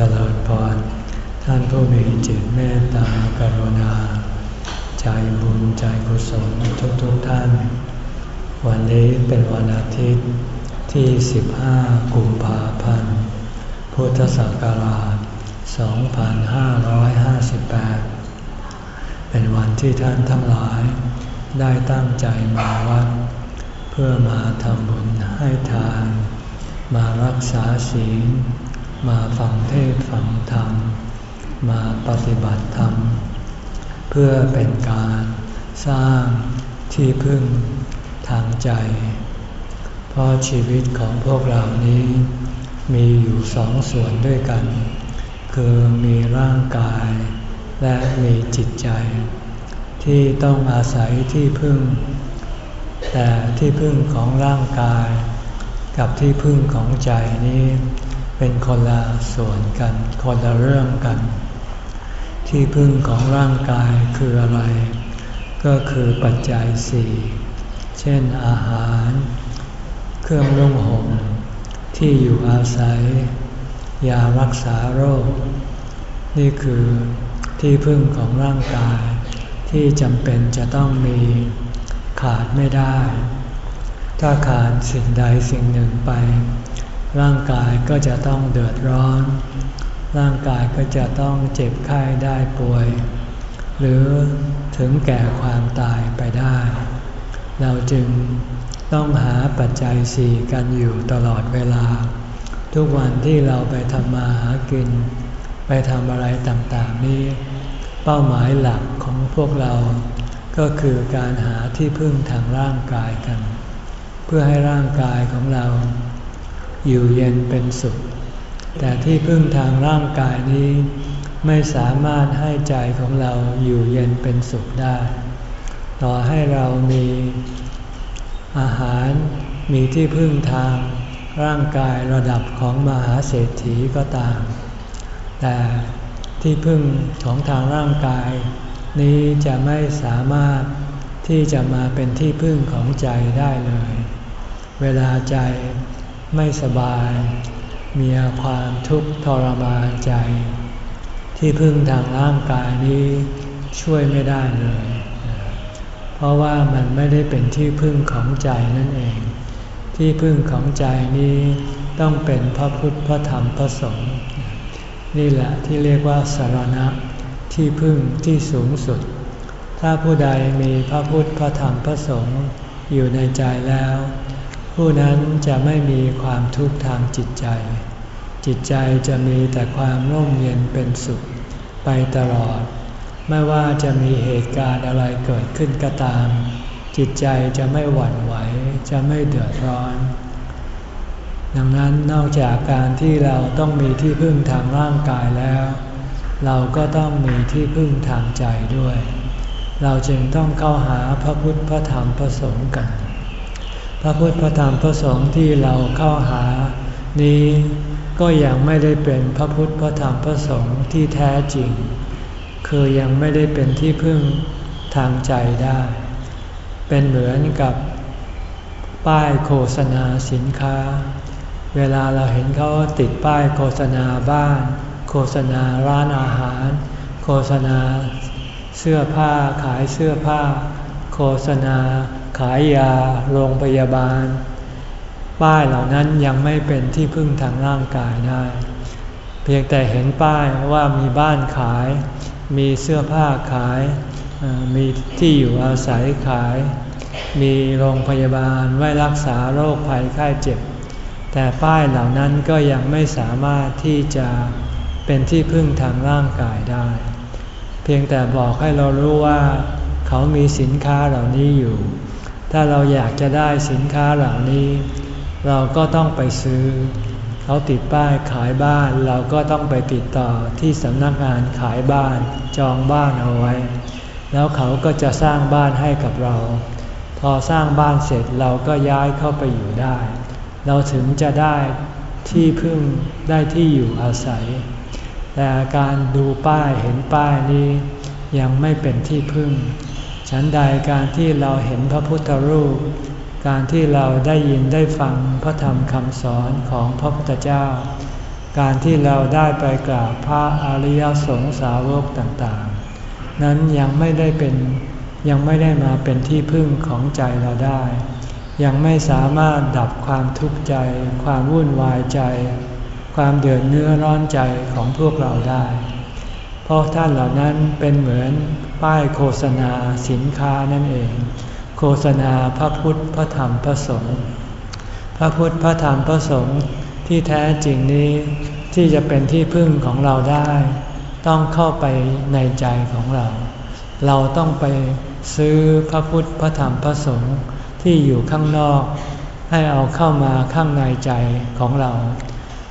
จริญพร ท่านผู้มีจิตเมตตากรุณา ใจบุญใจกุศลทุกทุกท่าน วันนี้เป็นวันอาทิตย์ที่ 15 กุมภาพันธ์ พุทธศักราช 2558 เป็นวันที่ท่านทั้งหลาย ได้ตั้งใจมาวัด เพื่อมาทำบุญให้ทาน มารักษาศีล มาฟังเทศฟังธรรม มาปฏิบัติธรรม เพื่อเป็นการสร้างที่พึ่งทางใจ เพราะชีวิตของพวกเรานี้ มีอยู่สองส่วนด้วยกัน คือมีร่างกาย และมีจิตใจ ที่ต้องอาศัยที่พึ่ง แต่ที่พึ่งของร่างกาย กับที่พึ่งของใจนี้ เป็นคนละส่วนกัน คนละเรื่องกัน ที่พึ่งของร่างกายคืออะไร ก็คือปัจจัยสี่เช่นอาหาร เครื่องนุ่งห่มที่อยู่อาศัย ยารักษาโรค นี่คือที่พึ่งของร่างกายที่จำเป็นจะต้องมีขาดไม่ได้ ถ้าขาดสิ่งใดสิ่งหนึ่งไป ร่างกายก็จะต้องเดือดร้อน ร่างกายก็จะต้องเจ็บไข้ได้ป่วย หรือถึงแก่ความตายไปได้ เราจึงต้องหาปัจจัยสี่กันอยู่ตลอดเวลา ทุกวันที่เราไปทำมาหากิน ไปทำอะไรต่างๆนี้ เป้าหมายหลักของพวกเราก็คือการหาที่พึ่งทางร่างกายกัน เพื่อให้ร่างกายของเรา อยู่เย็นเป็นสุข แต่ที่พึ่งทางร่างกายนี้ไม่สามารถให้ใจของเราอยู่เย็นเป็นสุขได้ ต่อให้เรามีอาหารมีที่พึ่งทางร่างกายระดับของมหาเศรษฐีก็ตาม แต่ที่พึ่งของทางร่างกาย นี้จะไม่สามารถที่จะมาเป็นที่พึ่งของใจได้เลย เวลาใจ ไม่สบาย มีความทุกข์ทรมานใจ ที่พึ่งทางร่างกายนี้ช่วยไม่ได้เลย เพราะว่ามันไม่ได้เป็นที่พึ่งของใจนั่นเอง ที่พึ่งของใจนี้ต้องเป็นพระพุทธพระธรรมพระสงฆ์นี่แหละที่เรียกว่าสารณะที่พึ่งที่สูงสุด ถ้าผู้ใดมีพระพุทธพระธรรมพระสงฆ์อยู่ในใจแล้ว ผู้นั้นจะไม่มีความทุกข์ทางจิตใจ จิตใจจะมีแต่ความร่มเย็นเป็นสุขไปตลอด ไม่ว่าจะมีเหตุการณ์อะไรเกิดขึ้นก็ตาม จิตใจจะไม่หวั่นไหว จะไม่เดือดร้อน ดังนั้นนอกจากการที่เราต้องมีที่พึ่งทางร่างกายแล้ว เราก็ต้องมีที่พึ่งทางใจด้วย เราจึงต้องเข้าหาพระพุทธพระธรรมพระสงฆ์กัน พระพุทธพระธรรมพระสงฆ์ที่เราเข้าหา นี้ก็ยังไม่ได้เป็นพระพุทธพระธรรมพระสงฆ์ที่แท้จริง คือยังไม่ได้เป็นที่พึ่งทางใจได้ เป็นเหมือนกับป้ายโฆษณาสินค้า เวลาเราเห็นเขาติดป้ายโฆษณาบ้าน โฆษณาร้านอาหาร โฆษณาเสื้อผ้าขายเสื้อผ้า โฆษณา ขายยาโรงพยาบาล ป้ายเหล่านั้นยังไม่เป็นที่พึ่งทางร่างกายได้ เพียงแต่เห็นป้ายว่ามีบ้านขาย มีเสื้อผ้าขาย มีที่อยู่อาศัยขาย มีโรงพยาบาลไว้รักษาโรคภัยไข้เจ็บ แต่ป้ายเหล่านั้นก็ยังไม่สามารถที่จะเป็นที่พึ่งทางร่างกายได้ เพียงแต่บอกให้เรารู้ว่า เขามีสินค้าเหล่านี้อยู่ ถ้าเราอยากจะได้สินค้าเหล่านี้ เราก็ต้องไปซื้อ เขาติดป้ายขายบ้าน เราก็ต้องไปติดต่อที่สำนักงานขายบ้านจองบ้านเอาไว้ แล้วเขาก็จะสร้างบ้านให้กับเรา พอสร้างบ้านเสร็จเราก็ย้ายเข้าไปอยู่ได้ เราถึงจะได้ที่พึ่งได้ที่อยู่อาศัย แต่การดูป้ายเห็นป้ายนี้ยังไม่เป็นที่พึ่ง ฉันใดการที่เราเห็นพระพุทธรูป การที่เราได้ยินได้ฟังพระธรรมคำสอนของพระพุทธเจ้า การที่เราได้ไปกราบพระอริยสงสาวกต่างๆ นั้นยังไม่ได้เป็นยังไม่ได้มาเป็นที่พึ่งของใจเราได้ ยังไม่สามารถดับความทุกข์ใจ ความวุ่นวายใจ ความเดือดเนื้อร้อนใจของพวกเราได้ เพราะท่านเหล่านั้นเป็นเหมือนป้ายโฆษณาสินค้านั่นเอง โฆษณาพระพุทธพระธรรมพระสงฆ์พระพุทธพระธรรมพระสงฆ์ที่แท้จริงนี้ที่จะเป็นที่พึ่งของเราได้ ต้องเข้าไปในใจของเรา เราต้องไปซื้อพระพุทธพระธรรมพระสงฆ์ที่อยู่ข้างนอก ให้เอาเข้ามาข้างในใจของเรา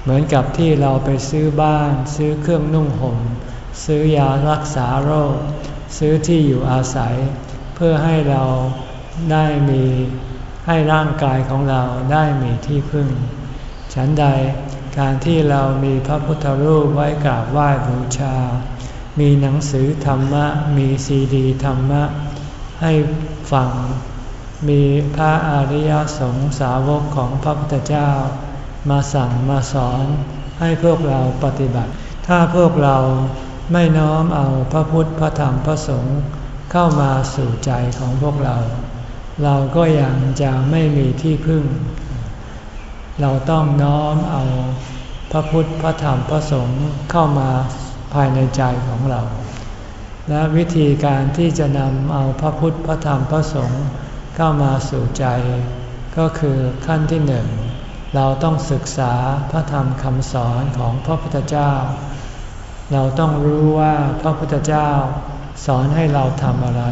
เหมือนกับที่เราไปซื้อบ้าน ซื้อเครื่องนุ่งห่ม ซื้อยารักษาโรค ซื้อที่อยู่อาศัย เพื่อให้เราได้มีให้ร่างกายของเราได้มีที่พึ่ง ฉันใดการที่เรามีพระพุทธรูปไว้กราบไหว้บูชา มีหนังสือธรรมะ มีซีดีธรรมะ ให้ฟัง มีพระอริยสงสาวกของพระพุทธเจ้า มาสั่งมาสอนให้พวกเราปฏิบัติ ถ้าพวกเรา ไม่น้อมเอาพระพุทธพระธรรมพระสงฆ์เข้ามาสู่ใจของพวกเรา เราก็ยังจะไม่มีที่พึ่ง เราต้องน้อมเอาพระพุทธพระธรรมพระสงฆ์เข้ามาภายในใจของเรา และวิธีการที่จะนำเอาพระพุทธพระธรรมพระสงฆ์เข้ามาสู่ใจ ก็คือขั้นที่หนึ่งเราต้องศึกษาพระธรรมคำสอนของพระพุทธเจ้า เราต้องรู้ว่าพระพุทธเจ้าสอนให้เราทำอะไร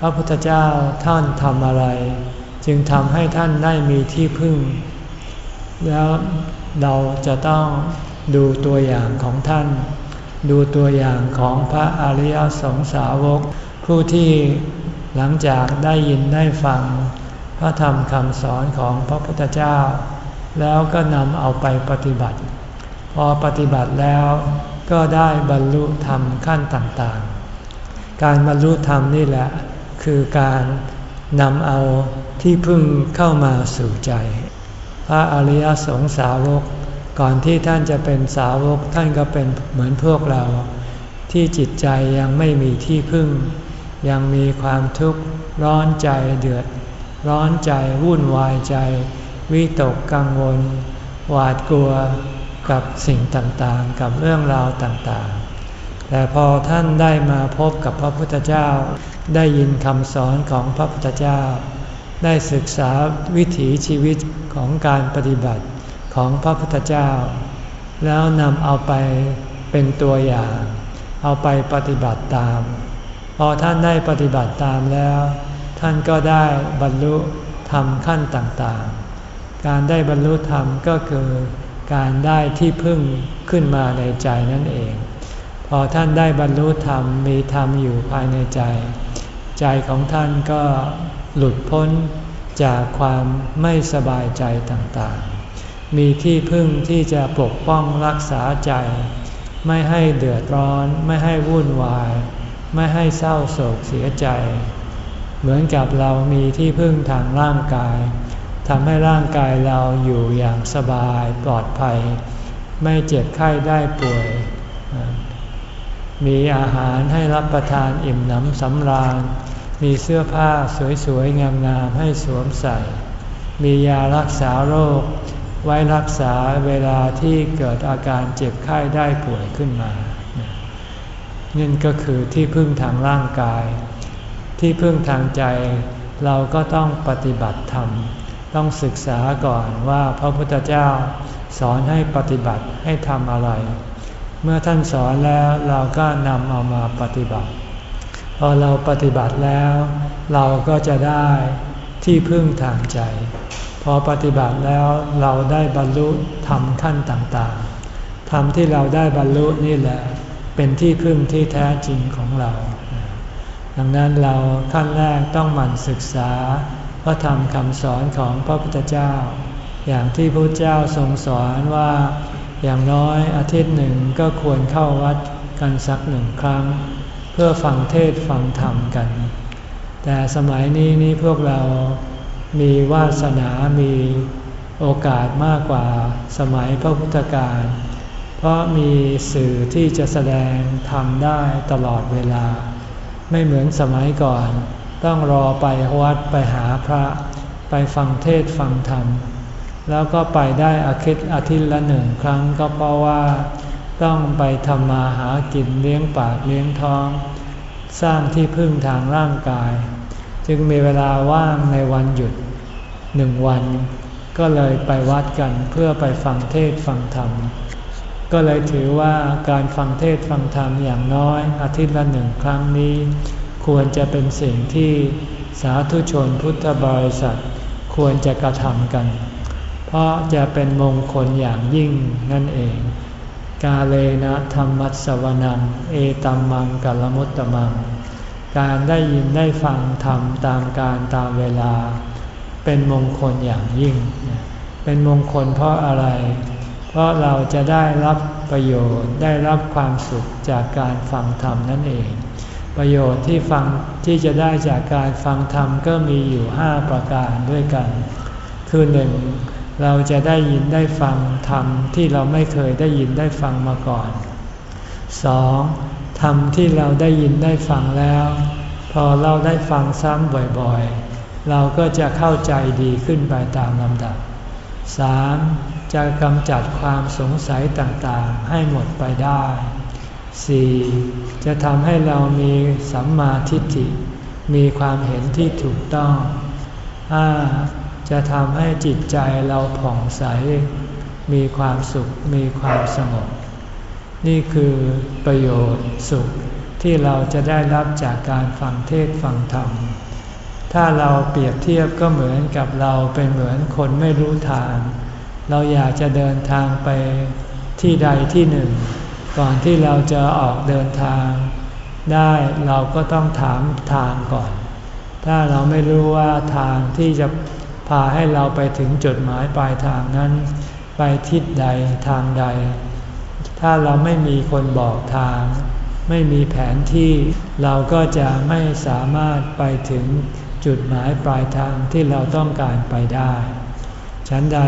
พระพุทธเจ้าท่านทำอะไร จึงทำให้ท่านได้มีที่พึ่ง แล้วเราจะต้องดูตัวอย่างของท่าน ดูตัวอย่างของพระอริยสงสาวก ผู้ที่หลังจากได้ยินได้ฟัง พระธรรมคำสอนของพระพุทธเจ้า แล้วก็นำเอาไปปฏิบัติ พอปฏิบัติแล้ว ก็ได้บรรลุธรรมขั้นต่างๆ การบรรลุธรรมนี่แหละ คือการนำเอาที่พึ่งเข้ามาสู่ใจ พระอริยสงสาวก ก่อนที่ท่านจะเป็นสาวกท่านก็เป็นเหมือนพวกเรา ที่จิตใจยังไม่มีที่พึ่ง ยังมีความทุกข์ร้อนใจเดือด ร้อนใจวุ่นวายใจ วิตกกังวล หวาดกลัว กับสิ่งต่างๆ กับเรื่องราวต่างๆ แต่พอท่านได้มาพบกับพระพุทธเจ้า ได้ยินคำสอนของพระพุทธเจ้า ได้ศึกษาวิถีชีวิตของการปฏิบัติของพระพุทธเจ้า แล้วนำเอาไปเป็นตัวอย่าง เอาไปปฏิบัติตาม พอท่านได้ปฏิบัติตามแล้ว ท่านก็ได้บรรลุธรรมขั้นต่างๆ การได้บรรลุธรรมก็คือ การได้ที่พึ่งขึ้นมาในใจนั่นเอง พอท่านได้บรรลุธรรมมีธรรมอยู่ภายในใจ ใจของท่านก็หลุดพ้นจากความไม่สบายใจต่างๆ มีที่พึ่งที่จะปกป้องรักษาใจ ไม่ให้เดือดร้อน ไม่ให้วุ่นวาย ไม่ให้เศร้าโศกเสียใจ เหมือนกับเรามีที่พึ่งทางร่างกาย ทำให้ร่างกายเราอยู่อย่างสบายปลอดภัย ไม่เจ็บไข้ได้ป่วย มีอาหารให้รับประทานอิ่มหนำสำราญ มีเสื้อผ้าสวยๆ งามๆ ให้สวมใส่ มียารักษาโรค ไว้รักษาเวลาที่เกิดอาการเจ็บไข้ได้ป่วยขึ้นมานี่ก็คือที่พึ่งทางร่างกาย ที่พึ่งทางใจเราก็ต้องปฏิบัติธรรม ต้องศึกษาก่อนว่าพระพุทธเจ้าสอนให้ปฏิบัติให้ทำอะไร เมื่อท่านสอนแล้วเราก็นำเอามาปฏิบัติ พอเราปฏิบัติแล้ว เราก็จะได้ที่พึ่งทางใจ พอปฏิบัติแล้วเราได้บรรลุธรรมขั้นต่างๆธรรมที่เราได้บรรลุนี่แหละ เป็นที่พึ่งที่แท้จริงของเรา ดังนั้นเราขั้นแรกต้องหมั่นศึกษา ระธรรมคำสอนของพระพุทธเจ้า อย่างที่พระเจ้าทรงสอนว่า อย่างน้อยอาทิตย์หนึ่งก็ควรเข้าวัดกันสักหนึ่งครั้ง เพื่อฟังเทศฟังธรรมกัน แต่สมัยนี้นี้พวกเรามีวาสนามีโอกาสมากกว่าสมัยพระพุทธการราะมีสื่อที่จะแสดงทำได้ตลอดเวลา ไม่เหมือนสมัยก่อน ต้องรอไปวัดไปหาพระ ไปฟังเทศฟังธรรม แล้วก็ไปได้อาทิตย์อาทิตย์ละหนึ่งครั้งก็เพราะว่าต้องไปทำมาหากินเลี้ยงปากเลี้ยงท้อง สร้างที่พึ่งทางร่างกาย จึงมีเวลาว่างในวันหยุดหนึ่งวัน ก็เลยไปวัดกันเพื่อไปฟังเทศฟังธรรม ก็เลยถือว่าการฟังเทศฟังธรรมอย่างน้อยอาทิตย์ละหนึ่งครั้งนี้ ควรจะเป็นสิ่งที่สาธุชนพุทธบริษัทควรจะกระทำกัน เพราะจะเป็นมงคลอย่างยิ่งนั่นเอง กาเลนะธรรมัสวนัง เอตัมมังกัลมุตตมัง การได้ยินได้ฟังธรรมตามการตามเวลา เป็นมงคลอย่างยิ่ง เป็นมงคลเพราะอะไร เพราะเราจะได้รับประโยชน์ได้รับความสุขจากการฟังธรรมนั่นเอง ประโยชน์ที่ฟังที่จะได้จากการฟังธรรมก็มีอยู่ห้าประการด้วยกัน คือหนึ่งเราจะได้ยินได้ฟังธรรมที่เราไม่เคยได้ยินได้ฟังมาก่อนสองธรรมที่เราได้ยินได้ฟังแล้ว พอเราได้ฟังซ้ำบ่อยๆ เราก็จะเข้าใจดีขึ้นไปตามลำดับสามจะกำจัดความสงสัยต่างๆ ให้หมดไปได้ 4. จะทำให้เรามีสัมมาทิฏฐิ มีความเห็นที่ถูกต้อง 5. จะทำให้จิตใจเราผ่องใส มีความสุข มีความสงบ นี่คือประโยชน์สุขที่เราจะได้รับจากการฟังเทศฟังธรรม ถ้าเราเปรียบเทียบก็เหมือนกับเราเป็นเหมือนคนไม่รู้ทาง เราอยากจะเดินทางไปที่ใดที่หนึ่ง ก่อนที่เราจะออกเดินทางได้เราก็ต้องถามทางก่อน ถ้าเราไม่รู้ว่าทางที่จะพาให้เราไปถึงจุดหมายปลายทางนั้น ไปทิศใดทางใด ถ้าเราไม่มีคนบอกทาง ไม่มีแผนที่เราก็จะไม่สามารถไปถึงจุดหมายปลายทางที่เราต้องการไปได้ ฉันใด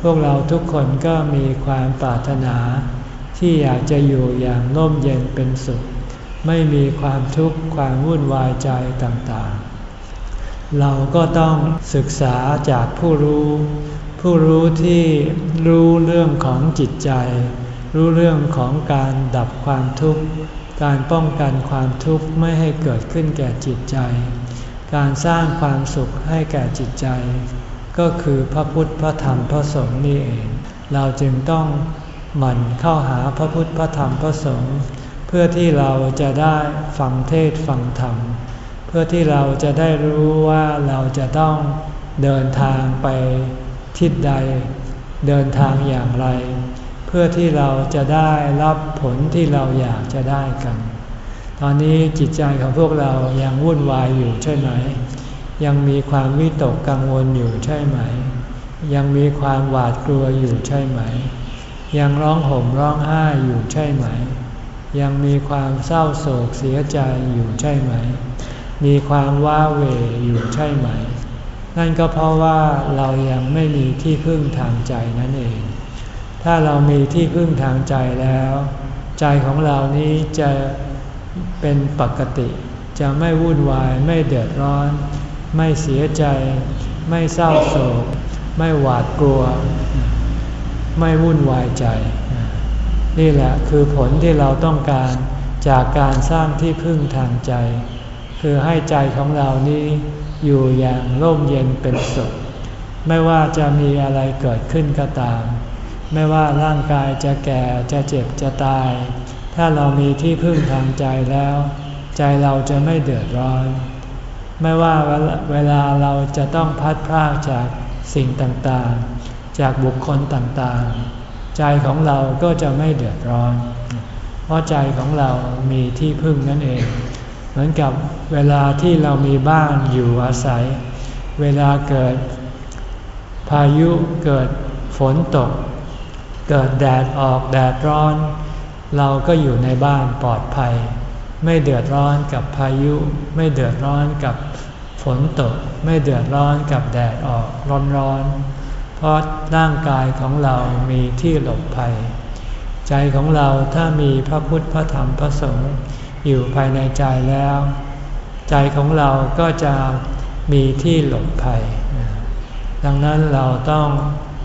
พวกเราทุกคนก็มีความปรารถนา ที่อยากจะอยู่อย่างร่มเย็นเป็นสุข ไม่มีความทุกข์ความวุ่นวายใจต่างๆ เราก็ต้องศึกษาจากผู้รู้ ผู้รู้ที่รู้เรื่องของจิตใจ รู้เรื่องของการดับความทุกข์ การป้องกันความทุกข์ไม่ให้เกิดขึ้นแก่จิตใจ การสร้างความสุขให้แก่จิตใจ ก็คือพระพุทธพระธรรมพระสงฆ์นี่เอง เราจึงต้อง หมั่นเข้าหาพระพุทธพระธรรมพระสงฆ์เพื่อที่เราจะได้ฟังเทศฟังธรรม เพื่อที่เราจะได้รู้ว่าเราจะต้องเดินทางไปทิศใด เดินทางอย่างไร เพื่อที่เราจะได้รับผลที่เราอยากจะได้กัน ตอนนี้จิตใจของพวกเรายังวุ่นวายอยู่ใช่ไหม ยังมีความวิตกกังวลอยู่ใช่ไหม ยังมีความหวาดกลัวอยู่ใช่ไหม ยังร้องห่มร้องไห้อยู่ใช่ไหม ยังมีความเศร้าโศกเสียใจอยู่ใช่ไหม มีความว้าเหวอยู่ใช่ไหม นั่นก็เพราะว่าเรายังไม่มีที่พึ่งทางใจนั่นเอง ถ้าเรามีที่พึ่งทางใจแล้ว ใจของเรานี้จะเป็นปกติ จะไม่วุ่นวายไม่เดือดร้อน ไม่เสียใจ ไม่เศร้าโศก ไม่หวาดกลัว ไม่วุ่นวายใจ นี่แหละคือผลที่เราต้องการจากการสร้างที่พึ่งทางใจ คือให้ใจของเรานี้อยู่อย่างร่มเย็นเป็นสุข ไม่ว่าจะมีอะไรเกิดขึ้นก็ตาม ไม่ว่าร่างกายจะแก่จะเจ็บจะตาย ถ้าเรามีที่พึ่งทางใจแล้ว ใจเราจะไม่เดือดร้อน ไม่ว่าเวลาเราจะต้องพัดพรากจากสิ่งต่างๆ จากบุคคลต่างๆ ใจของเราก็จะไม่เดือดร้อน เพราะใจของเรามีที่พึ่งนั่นเอง เหมือนกับเวลาที่เรามีบ้านอยู่อาศัย เวลาเกิดพายุเกิดฝนตก เกิดแดดออกแดดร้อน เราก็อยู่ในบ้านปลอดภัย ไม่เดือดร้อนกับพายุ ไม่เดือดร้อนกับฝนตก ไม่เดือดร้อนกับแดดออกร้อนร้อน เพราะร่างกายของเรามีที่หลบภัย ใจของเราถ้ามีพระพุทธพระธรรมพระสงฆ์อยู่ภายในใจแล้ว ใจของเราก็จะมีที่หลบภัย ดังนั้นเราต้อง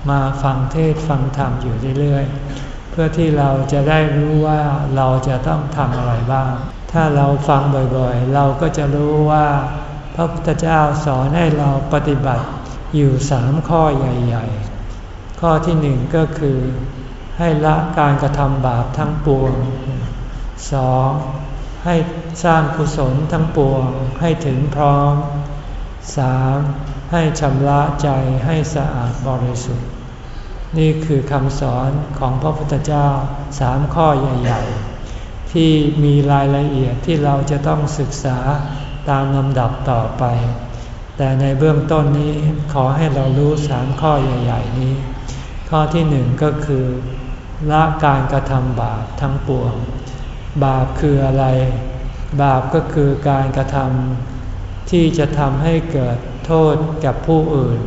มาฟังเทศฟังธรรมอยู่เรื่อยๆ เพื่อที่เราจะได้รู้ว่าเราจะต้องทำอะไรบ้าง ถ้าเราฟังบ่อยๆ เราก็จะรู้ว่า พระพุทธเจ้าสอนให้เราปฏิบัติ อยู่สามข้อใหญ่ ๆ ข้อที่หนึ่งก็คือ ให้ละการกระทำบาปทั้งปวงสองให้สร้างกุศลทั้งปวงให้ถึงพร้อมสามให้ชำระใจให้สะอาดบริสุทธิ์ นี่คือคำสอนของพระพุทธเจ้าสามข้อใหญ่ ๆ ที่มีรายละเอียดที่เราจะต้องศึกษาตามลำดับต่อไป แต่ในเบื้องต้นนี้ขอให้เรารู้สามข้อใหญ่ ๆ นี้ ข้อที่หนึ่งก็คือละการกระทำบาปทั้งปวง บาปคืออะไร บาปก็คือการกระทำที่จะทำให้เกิดโทษกับผู้อื่น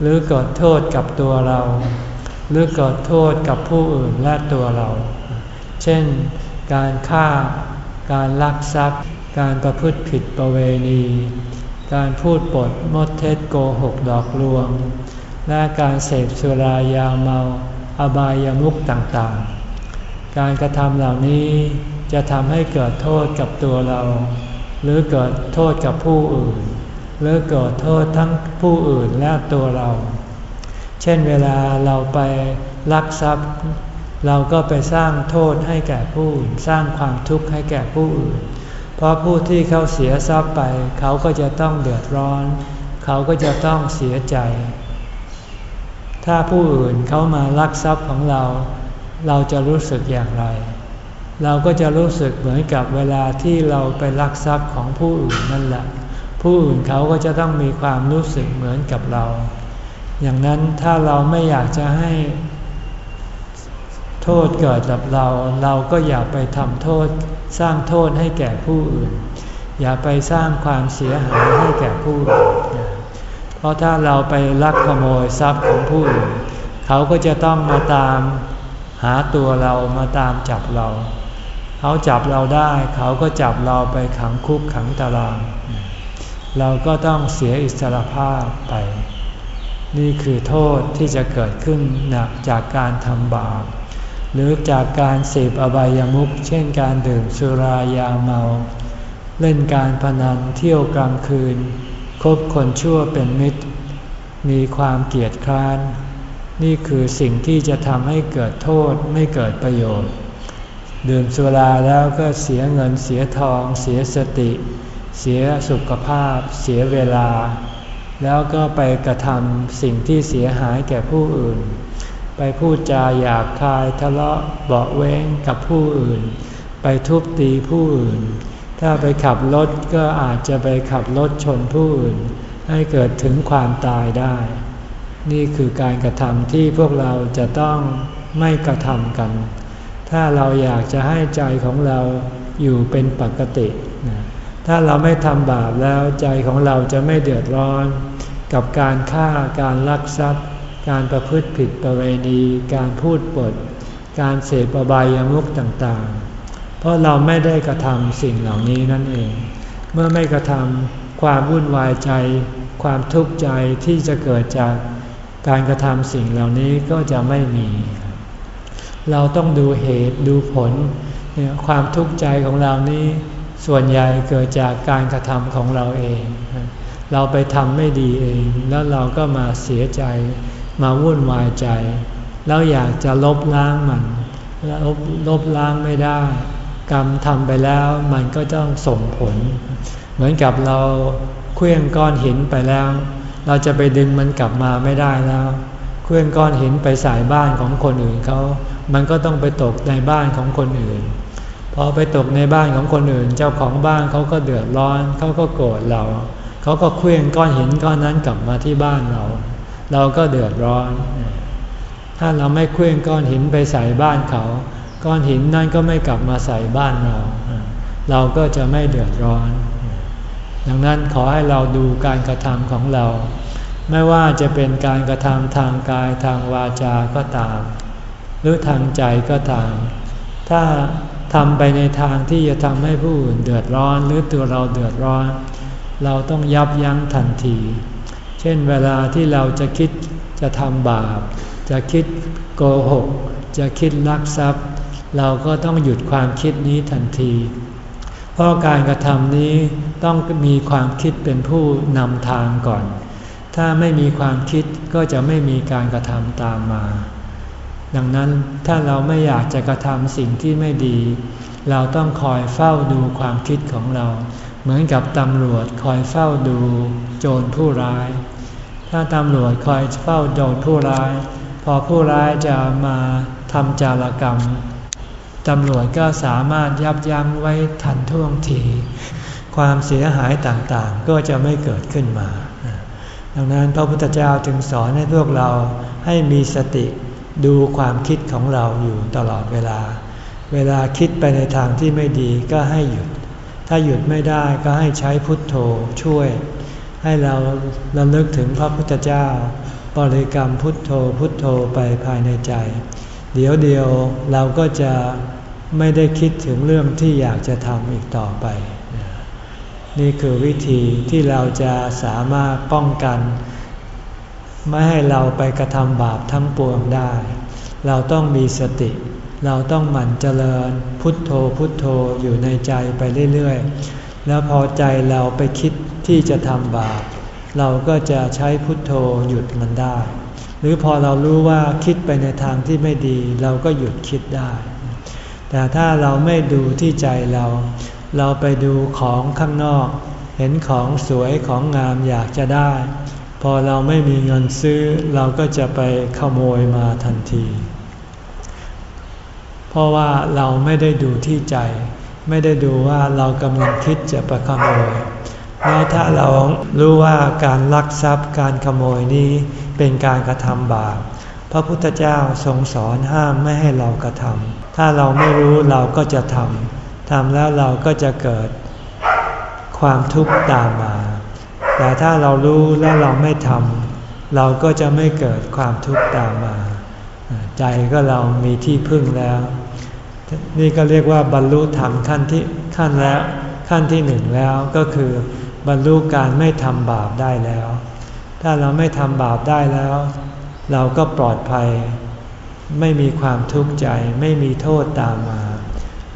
หรือเกิดโทษกับตัวเรา หรือเกิดโทษกับผู้อื่นและตัวเรา เช่น การฆ่า การลักทรัพย์ การประพฤติผิดประเวณี การพูดปดมดเท็จโกหกดอกลวง และการเสพสุรายาเมา อบายามุขต่างๆ การกระทำเหล่านี้จะทำให้เกิดโทษกับตัวเรา หรือเกิดโทษกับผู้อื่น หรือเกิดโทษทั้งผู้อื่นและตัวเรา เช่นเวลาเราไปลักทรัพย์ เราก็ไปสร้างโทษให้แก่ผู้อื่น สร้างความทุกข์ให้แก่ผู้อื่น ราะผู้ที่เขาเสียทรัพย์ไป เขาก็จะต้องเดือดร้อน เขาก็จะต้องเสียใจ ถ้าผู้อื่นเขามาลักทรัพย์ของเรา เราจะรู้สึกอย่างไร เราก็จะรู้สึกเหมือนกับเวลาที่เราไปลักทรัพย์ของผู้อื่นนั่นแหละ ผู้อื่นเขาก็จะต้องมีความรู้สึกเหมือนกับเรา อย่างนั้นถ้าเราไม่อยากจะให้ โทษเกิดกับเรา เราก็อย่าไปทำโทษ สร้างโทษให้แก่ผู้อื่น อย่าไปสร้างความเสียหายให้แก่ผู้อื่นเพราะถ้าเราไปลักขโมยทรัพย์ของผู้อื่น เขาก็จะต้องมาตามหาตัวเรามาตามจับเรา เขาจับเราได้ เขาก็จับเราไปขังคุกขังตาราง เราก็ต้องเสียอิสรภาพไป นี่คือโทษที่จะเกิดขึ้นหนักจากการทำบาป หรือจากการเสพอบายามุขเช่นการดื่มสุรายาเมา เล่นการพนันเที่ยวกลางคืน คบคนชั่วเป็นมิตร มีความเกียดคร้าน นี่คือสิ่งที่จะทำให้เกิดโทษไม่เกิดประโยชน์ ดื่มสุราแล้วก็เสียเงินเสียทอง เสียสติ เสียสุขภาพ เสียเวลา แล้วก็ไปกระทำสิ่งที่เสียหายแก่ผู้อื่น ไปพูดจาหยาบคายทะเลาะเบาแวงกับผู้อื่น ไปทุบตีผู้อื่น ถ้าไปขับรถก็อาจจะไปขับรถชนผู้อื่น ให้เกิดถึงความตายได้ นี่คือการกระทำที่พวกเราจะต้องไม่กระทำกัน ถ้าเราอยากจะให้ใจของเราอยู่เป็นปกติ ถ้าเราไม่ทำบาปแล้วใจของเราจะไม่เดือดร้อน กับการฆ่าการลักทรัพย์ การประพฤติผิดประเวณี การพูดปด การเสพอบายามุขต่างๆ เพราะเราไม่ได้กระทำสิ่งเหล่านี้นั่นเอง เมื่อไม่กระทำความวุ่นวายใจ ความทุกข์ใจที่จะเกิดจากการกระทำสิ่งเหล่านี้ก็จะไม่มี เราต้องดูเหตุดูผลเนี่ยความทุกข์ใจของเรานี้ส่วนใหญ่เกิดจากการกระทำของเราเอง เราไปทำไม่ดีเอง แล้วเราก็มาเสียใจ มาวุ่นวายใจ แล้วอยากจะลบล้างมันล้วลบล้างไม่ได้ กรรมทำไปแล้วมันก็ต้องส่งผล เหมือนกับเราเคลื่องก้อนหินไปแล้ว เราจะไปดึงมันกลับมาไม่ได้แล้วเคลื่องก้อนหินไปใส่บ้านของคนอื่นเขา มันก็ต้องไปตกในบ้านของคนอื่น พอไปตกในบ้านของคนอื่น เจ้าของบ้านเขาก็เดือดร้อน เขาก็โกรธเรา เขาก็เคลื่องก้อนหินก้อนนั้นกลับมาที่บ้านเรา เราก็เดือดร้อน ถ้าเราไม่เคลื่องก้อนหินไปใส่บ้านเขา ก้อนหินนั่นก็ไม่กลับมาใส่บ้านเรา เราก็จะไม่เดือดร้อน ดังนั้นขอให้เราดูการกระทำของเรา ไม่ว่าจะเป็นการกระทำทางกายทางวาจาก็ตาม หรือทางใจก็ตาม ถ้าทำไปในทางที่จะทำให้ผู้อื่นเดือดร้อน หรือตัวเราเดือดร้อน เราต้องยับยั้งทันที ช่นเวลาที่เราจะคิดจะทำบาป จะคิดโกหก จะคิดลักทรัพย์ เราก็ต้องหยุดความคิดนี้ทันที เพราะการกระทำนี้ต้องมีความคิดเป็นผู้นำทางก่อน ถ้าไม่มีความคิดก็จะไม่มีการกระทำตามมา ดังนั้นถ้าเราไม่อยากจะกระทำสิ่งที่ไม่ดี เราต้องคอยเฝ้าดูความคิดของเรา เหมือนกับตำรวจคอยเฝ้าดูโจรผู้ร้าย ถ้าตำรวจคอยเฝ้าโจรผู้ร้าย พอผู้ร้ายจะมาทำจารกรรมตำรวจก็สามารถยับยั้งไว้ทันท่วงที ความเสียหายต่างๆ ก็จะไม่เกิดขึ้นมา ดังนั้นพระพุทธเจ้าจึงสอนให้พวกเราให้มีสติดูความคิดของเราอยู่ตลอดเวลา เวลาคิดไปในทางที่ไม่ดีก็ให้หยุด ถ้าหยุดไม่ได้ก็ให้ใช้พุทโธช่วย ให้เราระลึกถึงพระพุทธเจ้า บริกรรมพุทโธพุทโธไปภายในใจ เดี๋ยวเดียวเราก็จะไม่ได้คิดถึงเรื่องที่อยากจะทำอีกต่อไป นี่คือวิธีที่เราจะสามารถป้องกัน ไม่ให้เราไปกระทำบาปทั้งปวงได้ เราต้องมีสติ เราต้องหมั่นเจริญพุทโธพุทโธอยู่ในใจไปเรื่อยๆ แล้วพอใจเราไปคิด ที่จะทำบาป เราก็จะใช้พุทโธหยุดมันได้ หรือพอเรารู้ว่าคิดไปในทางที่ไม่ดี เราก็หยุดคิดได้ แต่ถ้าเราไม่ดูที่ใจเรา เราไปดูของข้างนอก เห็นของสวยของงามอยากจะได้ พอเราไม่มีเงินซื้อ เราก็จะไปขโมยมาทันที เพราะว่าเราไม่ได้ดูที่ใจไม่ได้ดูว่าเรากำลังคิดจะไปขโมย แล้ถ้าเรารู้ว่าการลักทรัพย์การขโมยนี้เป็นการกระทำบาปพระพุทธเจ้าทรงสอนห้ามไม่ให้เรากระทำถ้าเราไม่รู้เราก็จะทำทำแล้วเราก็จะเกิดความทุกข์ตามมา แต่ถ้าเรารู้แล้วเราไม่ทำเราก็จะไม่เกิดความทุกข์ตามมา ใจก็เรามีที่พึ่งแล้ว นี่ก็เรียกว่าบรรลุธรรมขั้นที่ขั้นแล้วขั้นที่หนึ่งแล้วก็คือ บรรลุการไม่ทำบาปได้แล้ว ถ้าเราไม่ทำบาปได้แล้ว เราก็ปลอดภัย ไม่มีความทุกข์ใจ ไม่มีโทษตามมา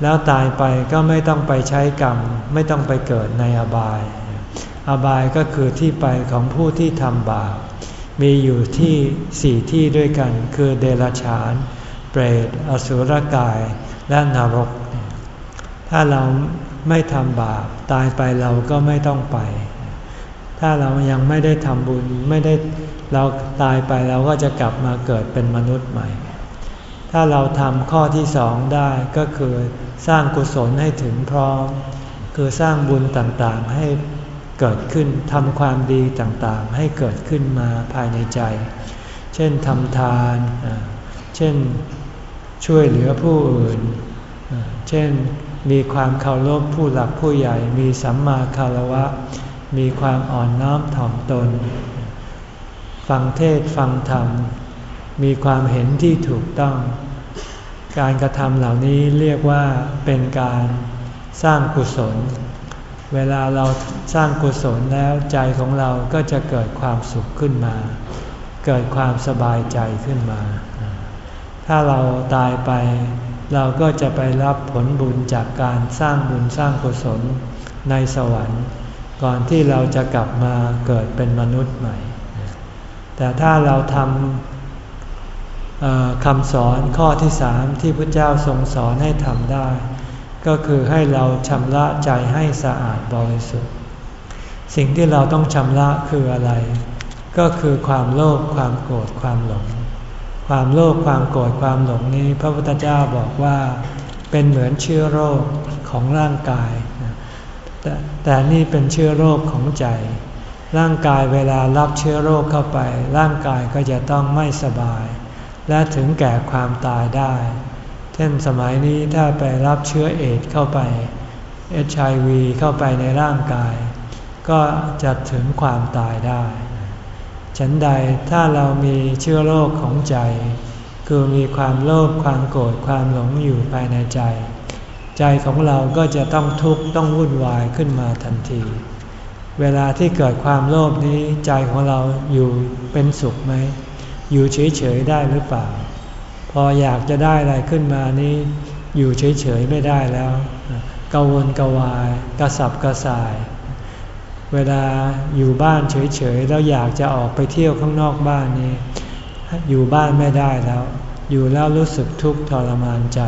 แล้วตายไปก็ไม่ต้องไปใช้กรรม ไม่ต้องไปเกิดในอบาย อบายก็คือที่ไปของผู้ที่ทำบาป มีอยู่ที่สี่ที่ด้วยกัน คือเดรัจฉาน เปรต อสุรกาย และนรก ถ้าเรา ไม่ทำบาปตายไปเราก็ไม่ต้องไป ถ้าเรายังไม่ได้ทำบุญไม่ได้เราตายไปเราก็จะกลับมาเกิดเป็นมนุษย์ใหม่ ถ้าเราทำข้อที่สองได้ก็คือสร้างกุศลให้ถึงพร้อม คือสร้างบุญต่างๆให้เกิดขึ้นทำความดีต่างๆ ให้เกิดขึ้นมาภายในใจ เช่นทำทาน เช่นช่วยเหลือผู้อื่น เช่น มีความเคารพผู้หลักผู้ใหญ่ มีสัมมาคารวะ มีความอ่อนน้อมถ่อมตน ฟังเทศฟังธรรม มีความเห็นที่ถูกต้อง การกระทำเหล่านี้เรียกว่าเป็นการสร้างกุศล เวลาเราสร้างกุศลแล้วใจของเราก็จะเกิดความสุขขึ้นมา เกิดความสบายใจขึ้นมา ถ้าเราตายไป เราก็จะไปรับผลบุญจากการสร้างบุญสร้างกุศลในสวรรค์ ก่อนที่เราจะกลับมาเกิดเป็นมนุษย์ใหม่ แต่ถ้าเราทำคำสอนข้อที่สามที่พระเจ้าทรงสอนให้ทำได้ ก็คือให้เราชำระใจให้สะอาดบริสุทธิ์ สิ่งที่เราต้องชำระคืออะไร ก็คือความโลภความโกรธความหลง ความโลภความโกรธความหลงนี้ พระพุทธเจ้าบอกว่าเป็นเหมือนเชื้อโรคของร่างกายแต่แต่นี่เป็นเชื้อโรคของใจ ร่างกายเวลารับเชื้อโรคเข้าไป ร่างกายก็จะต้องไม่สบาย และถึงแก่ความตายได้ เช่นสมัยนี้ถ้าไปรับเชื้อเอดเข้าไปเอชไอวีเข้าไปในร่างกาย ก็จะถึงความตายได้ ฉันใดถ้าเรามีเชื้อโรคของใจ คือมีความโลภความโกรธความหลงอยู่ภายในใจ ใจของเราก็จะต้องทุกข์ต้องวุ่นวายขึ้นมาทันที เวลาที่เกิดความโลภนี้ใจของเราอยู่เป็นสุขไหม อยู่เฉยๆได้หรือเปล่า พออยากจะได้อะไรขึ้นมานี้ อยู่เฉยๆไม่ได้แล้วกังวลกวาย กระสับกระส่าย เวลาอยู่บ้านเฉยๆแล้วอยากจะออกไปเที่ยวข้างนอกบ้านนี้ อยู่บ้านไม่ได้แล้ว อยู่แล้วรู้สึกทุกข์ทรมานใจ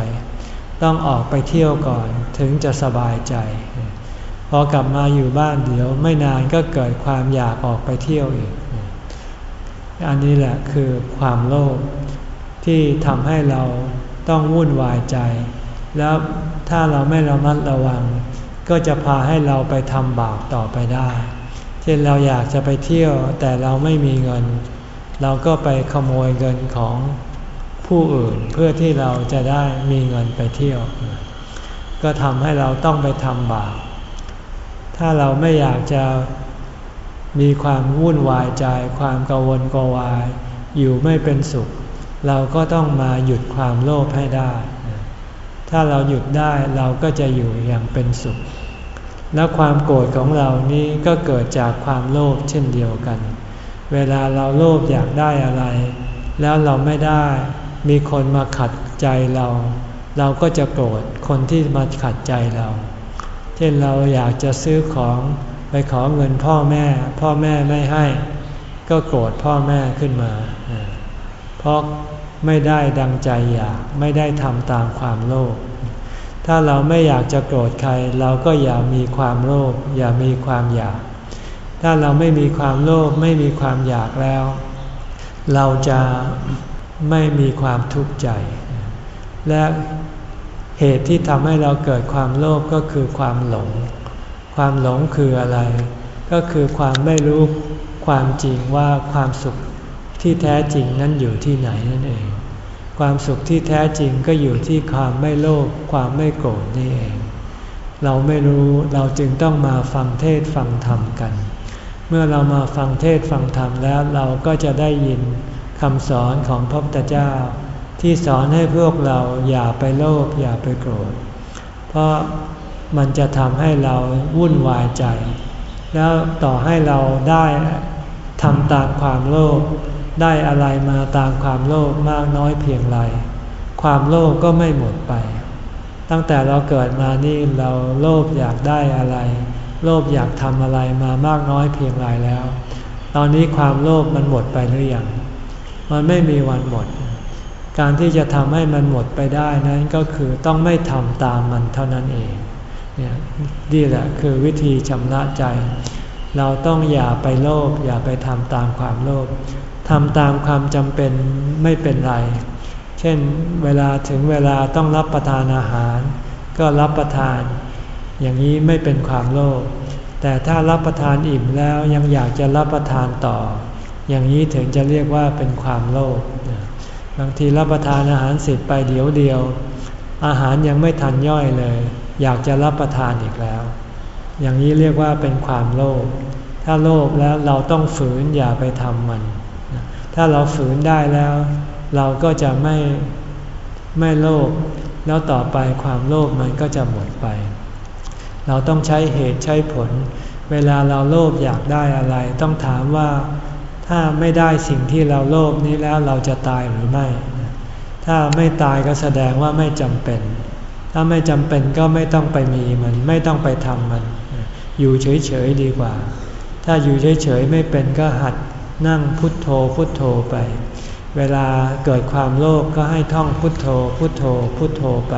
ต้องออกไปเที่ยวก่อนถึงจะสบายใจ พอกลับมาอยู่บ้านเดี๋ยวไม่นานก็เกิดความอยากออกไปเที่ยวอีก อันนี้แหละคือความโลภที่ทำให้เราต้องวุ่นวายใจ แล้วถ้าเราไม่ระมัดระวัง ก็จะพาให้เราไปทำบาปต่อไปได้ เช่นเราอยากจะไปเที่ยวแต่เราไม่มีเงิน เราก็ไปขโมยเงินของผู้อื่นเพื่อที่เราจะได้มีเงินไปเที่ยว ก็ทำให้เราต้องไปทำบาป ถ้าเราไม่อยากจะมีความวุ่นวายใจ ความกังวลกวาย อยู่ไม่เป็นสุข เราก็ต้องมาหยุดความโลภให้ได้ ถ้าเราหยุดได้เราก็จะอยู่อย่างเป็นสุข และความโกรธของเรานี้ก็เกิดจากความโลภเช่นเดียวกัน เวลาเราโลภอยากได้อะไร แล้วเราไม่ได้ มีคนมาขัดใจเรา เราก็จะโกรธคนที่มาขัดใจเรา เช่นเราอยากจะซื้อของไปขอเงินพ่อแม่ พ่อแม่ไม่ให้ ก็โกรธพ่อแม่ขึ้นมา เพราะไม่ได้ดังใจอยากไม่ได้ทำตามความโลภ ถ้าเราไม่อยากจะโกรธใคร เราก็อย่ามีความโลภอย่ามีความอยาก ถ้าเราไม่มีความโลภไม่มีความอยากแล้ว เราจะไม่มีความทุกข์ใจ และเหตุที่ทำให้เราเกิดความโลภก็คือความหลง ความหลงคืออะไร ก็คือความไม่รู้ความจริงว่าความสุขที่แท้จริงนั้นอยู่ที่ไหนนั่นเอง ความสุขที่แท้จริงก็อยู่ที่ความไม่โลภความไม่โกรธนี่เอง เราไม่รู้เราจึงต้องมาฟังเทศฟังธรรมกัน เมื่อเรามาฟังเทศฟังธรรมแล้วเราก็จะได้ยินคำสอนของพระพุทธเจ้า ที่สอนให้พวกเราอย่าไปโลภอย่าไปโกรธ เพราะมันจะทำให้เราวุ่นวายใจ แล้วต่อให้เราได้ทำตามความโลภ ได้อะไรมาตามความโลภมากน้อยเพียงไร ความโลภก็ไม่หมดไป ตั้งแต่เราเกิดมานี่เราโลภอยากได้อะไร โลภอยากทำอะไรมามากน้อยเพียงไรแล้ว ตอนนี้ความโลภมันหมดไปหรือยัง มันไม่มีวันหมด การที่จะทำให้มันหมดไปได้นั้นก็คือต้องไม่ทำตามมันเท่านั้นเองเนี่ยนี่แหละคือวิธีชำระใจ เราต้องอย่าไปโลภอย่าไปทำตามความโลภ ทำตามความจำเป็นไม่เป็นไร เช่นเวลาถึงเวลาต้องรับประทานอาหาร ก็รับประทาน อย่างนี้ไม่เป็นความโลภ แต่ถ้ารับประทานอิ่มแล้วยังอยากจะรับประทานต่อ อย่างนี้ถึงจะเรียกว่าเป็นความโลภ บางทีรับประทานอาหารเสร็จไปเดี๋ยวเดียว อาหารยังไม่ทันย่อยเลย อยากจะรับประทานอีกแล้ว อย่างนี้เรียกว่าเป็นความโลภ ถ้าโลภแล้วเราต้องฝืนอย่าไปทำมัน ถ้าเราฝืนได้แล้ว เราก็จะไม่ไม่โลภแล้วต่อไปความโลภมันก็จะหมดไป เราต้องใช้เหตุใช้ผล เวลาเราโลภอยากได้อะไร ต้องถามว่าถ้าไม่ได้สิ่งที่เราโลภนี้แล้วเราจะตายหรือไม่ ถ้าไม่ตายก็แสดงว่าไม่จำเป็น ถ้าไม่จำเป็นก็ไม่ต้องไปมีมันไม่ต้องไปทำมัน อยู่เฉยๆดีกว่า ถ้าอยู่เฉยๆไม่เป็นก็หัด นั่งพุทโธพุทโธไป เวลาเกิดความโลภกก็ให้ท่องพุทโธพุทโธพุทโธไป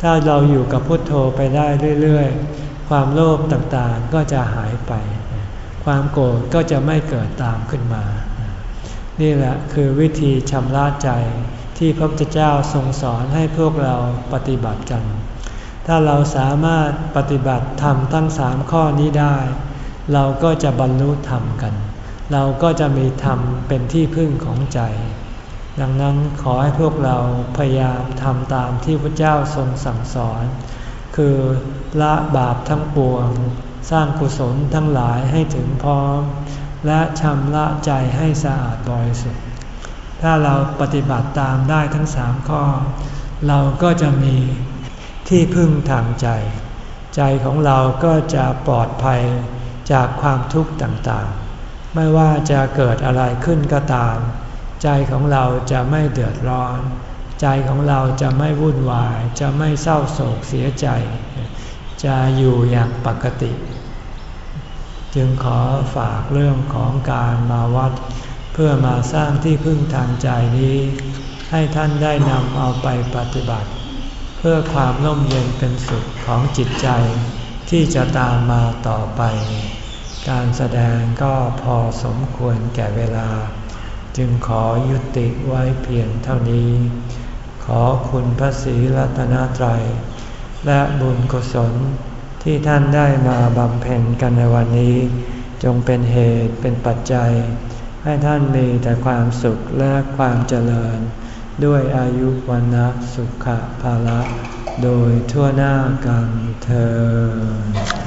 ถ้าเราอยู่กับพุทโธไปได้เรื่อยๆ ความโลภต่างๆก็จะหายไป ความโกรธก็จะไม่เกิดตามขึ้นมา นี่แหละคือวิธีชำระใจที่พระพุทธเจ้าทรงสอนให้พวกเราปฏิบัติกัน ถ้าเราสามารถปฏิบัติธรรมทั้งสามข้อนี้ได้ เราก็จะบรรลุธรรมกัน เราก็จะมีธรรมเป็นที่พึ่งของใจ ดังนั้นขอให้พวกเราพยายามทำตามที่พระเจ้าทรงสั่งสอน คือละบาปทั้งปวง สร้างกุศลทั้งหลายให้ถึงพร้อม และชำระใจให้สะอาดบริสุทธิ์ ถ้าเราปฏิบัติตามได้ทั้งสามข้อ เราก็จะมีที่พึ่งทางใจ ใจของเราก็จะปลอดภัยจากความทุกข์ต่างๆ ไม่ว่าจะเกิดอะไรขึ้นก็ตาม ใจของเราจะไม่เดือดร้อน ใจของเราจะไม่วุ่นวาย จะไม่เศร้าโศกเสียใจ จะอยู่อย่างปกติ จึงขอฝากเรื่องของการมาวัด เพื่อมาสร้างที่พึ่งทางใจนี้ ให้ท่านได้นำเอาไปปฏิบัติ เพื่อความร่มเย็นเป็นสุขของจิตใจที่จะตามมาต่อไป การแสดงก็พอสมควรแก่เวลา จึงขอยุติไว้เพียงเท่านี้ ขอคุณพระศรีรัตนตรัย และบุญกุศลที่ท่านได้มาบำเพ็ญกันในวันนี้ จงเป็นเหตุเป็นปัจจัย ให้ท่านมีแต่ความสุขและความเจริญ ด้วยอายุวันนะสุขภาละ โดยทั่วหน้ากันเธอ